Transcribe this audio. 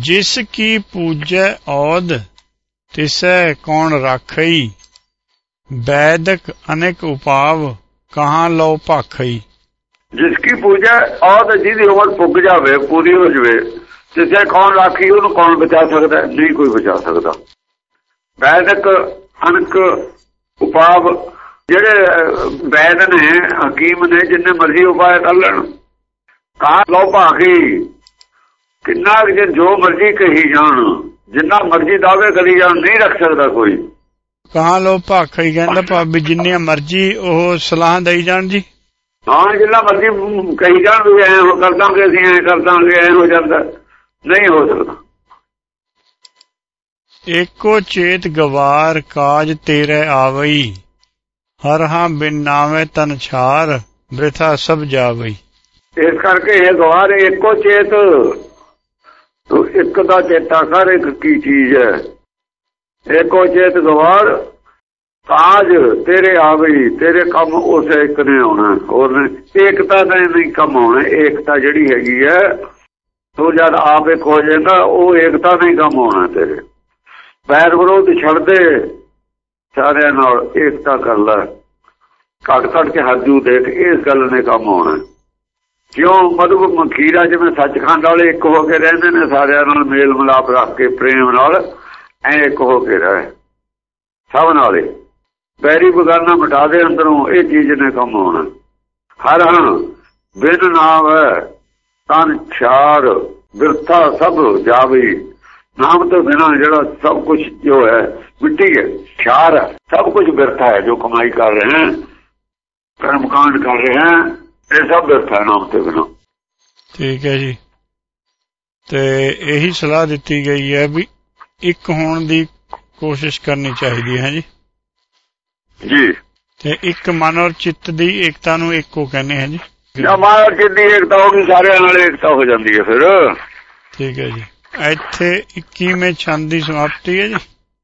ਜਿਸ ਕੀ ਪੂਜੈ ਔਦ ਤਿਸੈ ਕੌਣ ਰਾਖਈ? ਵੈਦਕ ਅਨੇਕ ਉਪਾਵ ਕਹਾਂ ਲਓ ਭਾਖਈ? ਜਿਸ ਕੀ ਪੂਜਾ ਔਰ ਜਿਹਦੀ ਉਮਰ ਪੁੱਗ ਜਾਵੇ, ਪੂਰੀ ਹੋ ਜਾਵੇ ਜਿਸੇ ਕੌਣ ਰਾਖੀ, ਉਹਨੂੰ ਕੌਣ ਬਚਾ ਸਕਦਾ? ਹੈ? ਨਹੀਂ ਕੋਈ ਬਚਾ ਸਕਦਾ। ਵੈਦਕ ਅਨਕ ਉਪਾਵ ਜਿਹੜੇ ਵੈਦ ਨੇ, ਹਕੀਮ ਨੇ, ਜਿੰਨੇ ਮਰਜ਼ੀ ਉਪਾਅ ਕਰ ਲੈਣ। ਕਾ ਲੋ ਭਾਗੀ ਕਿੰਨਾ ਜੇ ਜੋ ਮਰਜ਼ੀ ਕਹੀ ਜਾਣ ਜਿੰਨਾ ਮਰਜ਼ੀ ਦਾਅਵੇ ਕਰੀ ਜਾਣ ਨਹੀਂ ਰੱਖ ਸਕਦਾ ਕੋਈ। ਕਹਾਂ ਲਓ ਭਾਖਈ ਕਹਿੰਦਾ ਭਾਵੇਂ ਜਿੰਨੀਆਂ ਮਰਜ਼ੀ ਉਹ ਸਲਾਹ ਦੇਈ ਜਾਣ ਜੀ। ਹਾਂ ਜਿੰਨਾ ਮਰਜ਼ੀ ਕਹੀ ਜਾਣ ਵੀ ਐ ਹੋ ਕਰ ਦਾਂਗੇ ਅਸੀਂ ਐ ਕਰ ਦਾਂਗੇ ਐ ਹੋ ਜਾਂਦਾ ਨਹੀਂ ਹੋ ਸਕਦਾ। ਏਕੋ ਚੇਤ ਗਵਾਰ ਕਾਜ ਤੇਰੇ ਆਵਈ। ਹਰ ਹਾਂ ਬਿਨ ਨਾਵੇਂ ਤਨ ਛਾਰ ਬ੍ਰਿਥਾ ਸਭ ਜਾਵਈ। ਇਸ ਕਰਕੇ ਇਹ ਗਵਾਰ ਇੱਕੋ ਚੇਤ ਤੂੰ ਇੱਕ ਦਾ ਚੇਤਾ ਕਰ, ਇੱਕ ਕੀ ਚੀਜ਼ ਹੈ? ਇੱਕੋ ਚੇਤ ਗਵਾਰ ਕਾਜ ਤੇਰੇ ਆਵਈ ਤੇਰੇ ਕੰਮ ਉਸੇ ਇੱਕ ਨੇ ਆਉਣਾ, ਹੋਰ ਏਕਤਾ ਦਾ ਨਹੀਂ ਕੰਮ ਆਉਣਾ, ਏਕਤਾ ਜਿਹੜੀ ਹੈਗੀ ਹੈ, ਤੂੰ ਜਦ ਆਪ ਇੱਕ ਹੋ ਜਾਂਦਾ, ਉਹ ਏਕਤਾ ਨਹੀਂ ਕੰਮ ਆਉਣਾ ਤੇਰੇ। ਬੈਰ ਵਿਰੋਧ ਛੱਡਦੇ ਸਾਰਿਆਂ ਨਾਲ ਏਕਤਾ ਕਰ ਲੈ। ਘੱਟ ਘੱਟ ਕੇ ਹੱਜੂ ਦੇਖ ਇਸ ਗੱਲ ਨੇ ਕੰਮ ਆਉਣਾ। ਕਿਉਂ? ਮਧੂ ਮਖੀਰਾ ਜਿਵੇਂ ਸੱਚਖੰਡ ਵਾਲੇ ਇੱਕ ਹੋ ਕੇ ਰਹਿੰਦੇ ਨੇ ਸਾਰਿਆਂ ਨਾਲ ਮੇਲ ਮਿਲਾਪ ਰੱਖ ਕੇ ਪ੍ਰੇਮ ਨਾਲ, ਐ ਇੱਕ ਹੋ ਕੇ ਰਹੇ। ਸਭ ਨਾਲੇ। ਬੈਰੀ ਬਗਾਨਾ ਮਿਟਾ ਦੇ ਅੰਦਰੋਂ, ਇਹ ਚੀਜ਼ ਨੇ ਕੰਮ ਆਉਣਾ। ਹਰ ਹਾਂ ਬਿਨ ਨਾਮ ਤਨ ਛਾੜ, ਬਿਰਥਾ ਸਭ ਜਾਵੇ। ਨਾਮ ਤੋਂ ਬਿਨਾ ਜਿਹੜਾ ਸਭ ਕੁਝ ਜੋ ਹੈ, ਮਿੱਟੀ ਹੈ ਛਾੜ ਹੈ। ਸਭ ਕੁਝ ਬਿਰਥਾ ਹੈ, ਜੋ ਕਮਾਈ ਕਰ ਰਹੇ ਹਨ ਕਰਮ ਕਾਂਡ ਕਰ ਰਹੇ ਹਨ ਇਹ ਸਭ ਬਿਰਥਾ ਹੈ ਨਾਮ ਤੋਂ ਬਿਨਾ। ਠੀਕ ਹੈ ਜੀ। ਤੇ ਇਹੀ ਸਲਾਹ ਦਿੱਤੀ ਗਈ ਹੈ ਵੀ ਇੱਕ ਹੋਣ ਦੀ ਕੋਸ਼ਿਸ਼ ਕਰਨੀ ਚਾਹੀਦੀ ਹੈ ਜੀ। ਜੀ। ਤੇ ਇੱਕ ਮਨ ਔਰ ਚਿੱਤ ਦੀ ਏਕਤਾ ਨੂੰ ਇੱਕੋ ਕਹਿੰਦੇ ਹੈ ਜੀ। ਜਾਂ ਮਾਰ ਜਿੰਦੀ ਏਕਤਾ ਹੋ ਗਈ ਸਾਰਿਆਂ ਨਾਲ ਏਕਤਾ ਹੋ ਜਾਂਦੀ ਹੈ ਫਿਰ। ਠੀਕ ਹੈ ਜੀ। ਇੱਥੇ 21ਵੇਂ ਛੰਦ ਦੀ ਸਮਾਪਤੀ ਹੈ ਜੀ।